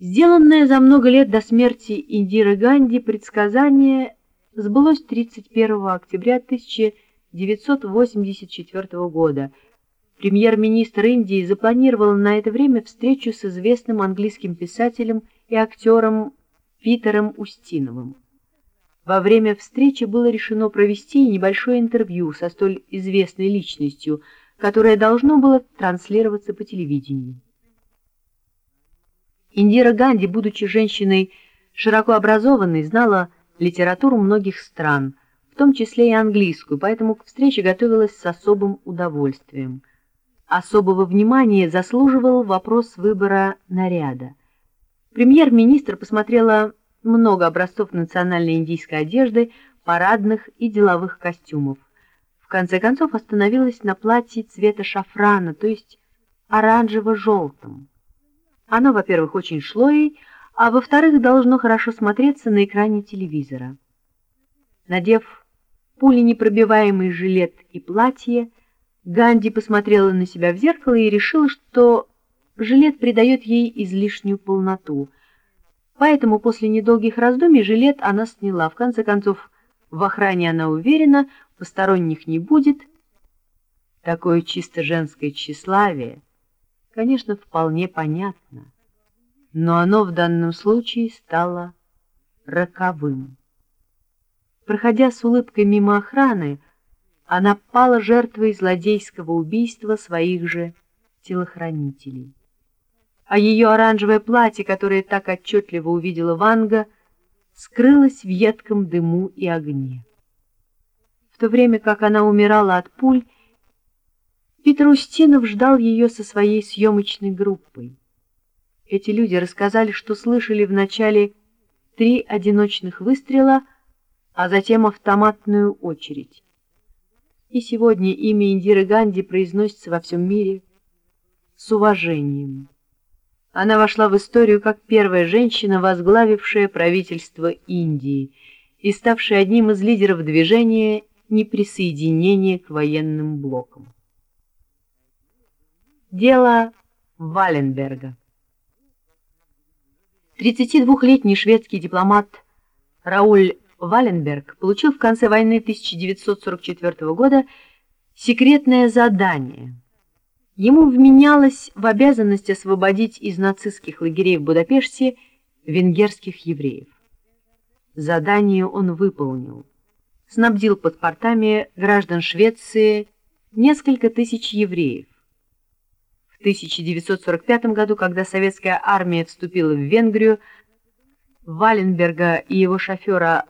Сделанное за много лет до смерти Индиры Ганди предсказание сбылось 31 октября 1984 года. Премьер-министр Индии запланировал на это время встречу с известным английским писателем и актером Питером Устиновым. Во время встречи было решено провести небольшое интервью со столь известной личностью, которое должно было транслироваться по телевидению. Индира Ганди, будучи женщиной широко образованной, знала литературу многих стран, в том числе и английскую, поэтому к встрече готовилась с особым удовольствием. Особого внимания заслуживал вопрос выбора наряда. Премьер-министр посмотрела много образцов национальной индийской одежды, парадных и деловых костюмов. В конце концов остановилась на платье цвета шафрана, то есть оранжево-желтом. Оно, во-первых, очень шло ей, а во-вторых, должно хорошо смотреться на экране телевизора. Надев пуленепробиваемый жилет и платье, Ганди посмотрела на себя в зеркало и решила, что жилет придает ей излишнюю полноту. Поэтому после недолгих раздумий жилет она сняла. В конце концов, в охране она уверена, посторонних не будет. Такое чисто женское тщеславие — конечно, вполне понятно, но оно в данном случае стало роковым. Проходя с улыбкой мимо охраны, она пала жертвой злодейского убийства своих же телохранителей. А ее оранжевое платье, которое так отчетливо увидела Ванга, скрылось в едком дыму и огне. В то время как она умирала от пуль, Питер Устинов ждал ее со своей съемочной группой. Эти люди рассказали, что слышали вначале три одиночных выстрела, а затем автоматную очередь. И сегодня имя Индиры Ганди произносится во всем мире с уважением. Она вошла в историю как первая женщина, возглавившая правительство Индии и ставшая одним из лидеров движения неприсоединения к военным блокам. Дело Валенберга. 32-летний шведский дипломат Рауль Валенберг получил в конце войны 1944 года секретное задание. Ему вменялось в обязанность освободить из нацистских лагерей в Будапеште венгерских евреев. Задание он выполнил. Снабдил паспортами граждан Швеции несколько тысяч евреев 1945 году, когда советская армия вступила в Венгрию, Валенберга и его шофера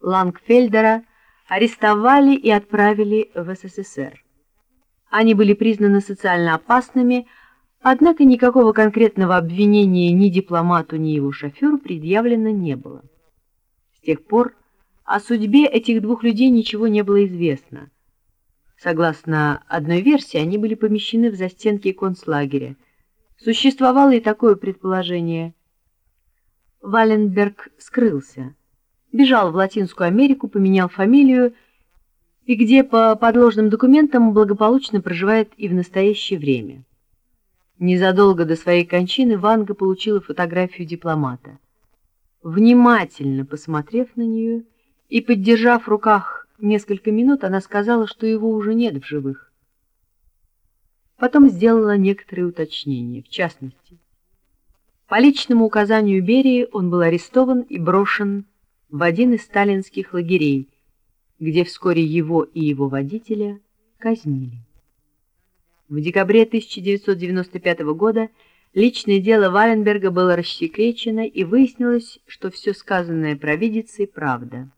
Лангфельдера арестовали и отправили в СССР. Они были признаны социально опасными, однако никакого конкретного обвинения ни дипломату, ни его шоферу предъявлено не было. С тех пор о судьбе этих двух людей ничего не было известно. Согласно одной версии, они были помещены в застенки концлагеря. Существовало и такое предположение. Валенберг скрылся, бежал в Латинскую Америку, поменял фамилию, и где по подложным документам благополучно проживает и в настоящее время. Незадолго до своей кончины Ванга получила фотографию дипломата. Внимательно посмотрев на нее и поддержав в руках Несколько минут она сказала, что его уже нет в живых. Потом сделала некоторые уточнения, в частности. По личному указанию Берии он был арестован и брошен в один из сталинских лагерей, где вскоре его и его водителя казнили. В декабре 1995 года личное дело Валенберга было рассекречено, и выяснилось, что все сказанное провидицей правда.